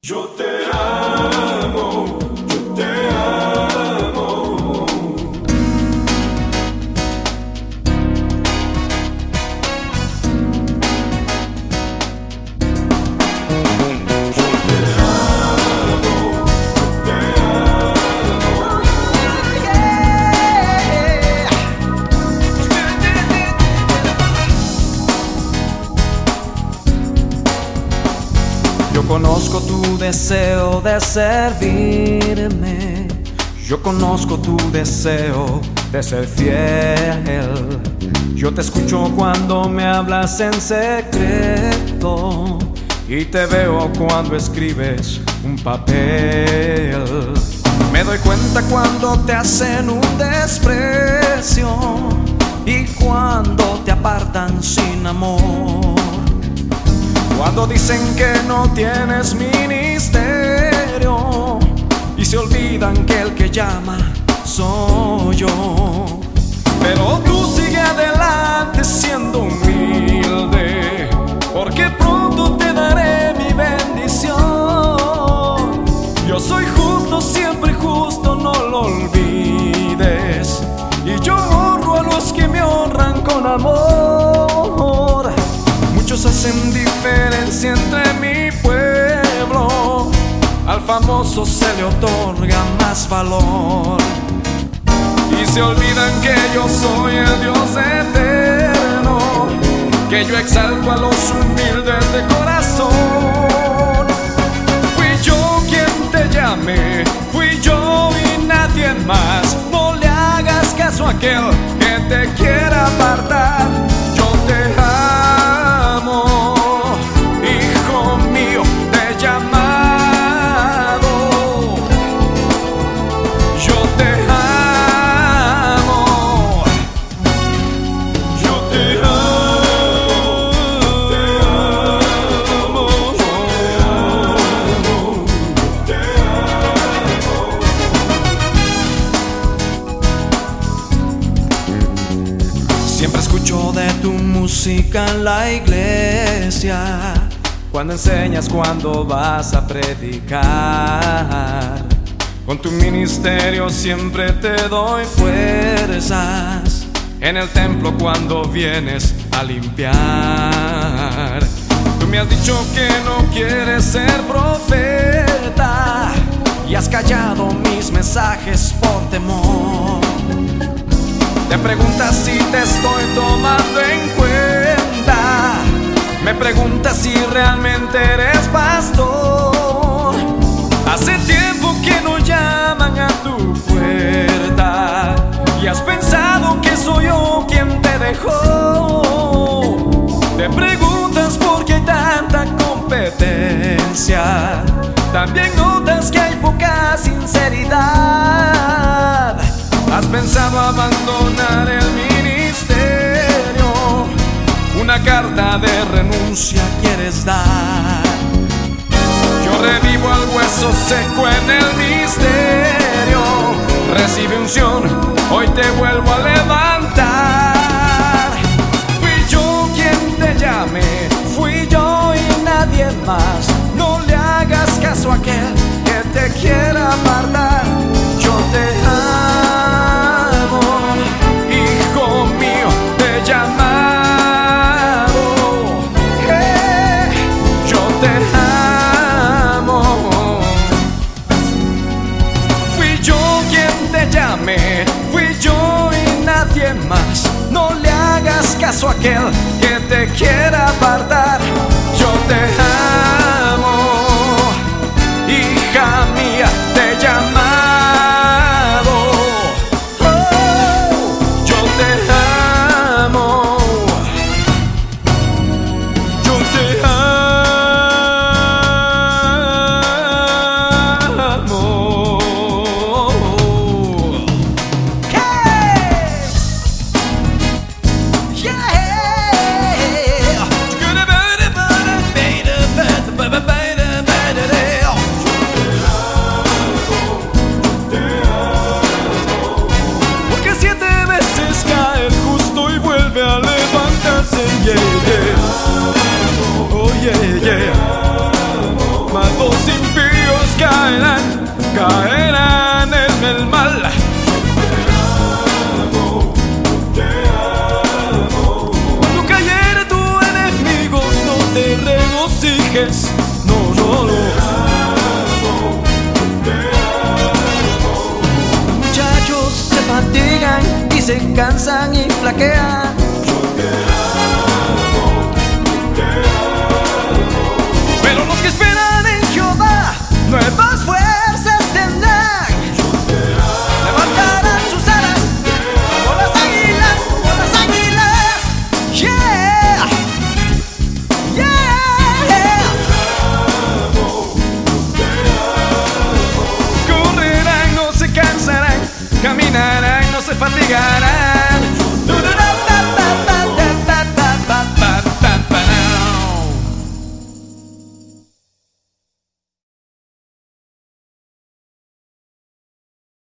Yo conozco tu deseo de servirme. Yo conozco tu deseo de ser fiel. Yo te escucho cuando me hablas en secreto. Y te veo cuando escribes un papel. Me doy cuenta cuando te hacen un desprecio. Y cuando te apartan sin amor. Dicen que no tienes ministerio y se olvidan que el que llama soy yo. Pero tú sigue famoso se le otorga más valor. Y se olvidan que yo soy el Dios eterno. Que yo exalto a los humildes escucho de tu música en la iglesia. Cuando enseñas, cuando vas a predicar. Con tu ministerio siempre te doy fuerzas. En el templo cuando vienes a limpiar. Tú me has dicho que no quieres ser profeta. Y has callado mis mensajes por temor. Te preguntas si te estoy tomando en cuenta. Me preguntas si realmente eres pastor. Hace tiempo que no llaman a tu puerta. Y has pensado que soy yo quien te dejó. Te preguntas por qué hay tanta competencia. También notas que hay poca sinceridad. Pensado abandonar el ministerio. Una carta de renuncia quieres dar. Yo revivo al hueso seco en el misterio. Recibe unción, hoy te vuelvo a levantar. Fui yo quien te llamé, fui yo y nadie más. No le hagas caso a aquel que te quiera apartar. Hagas caso a aquel que te quiera se cansan y flaquean. Pero los que esperan en Jehová, nuevas fatigar.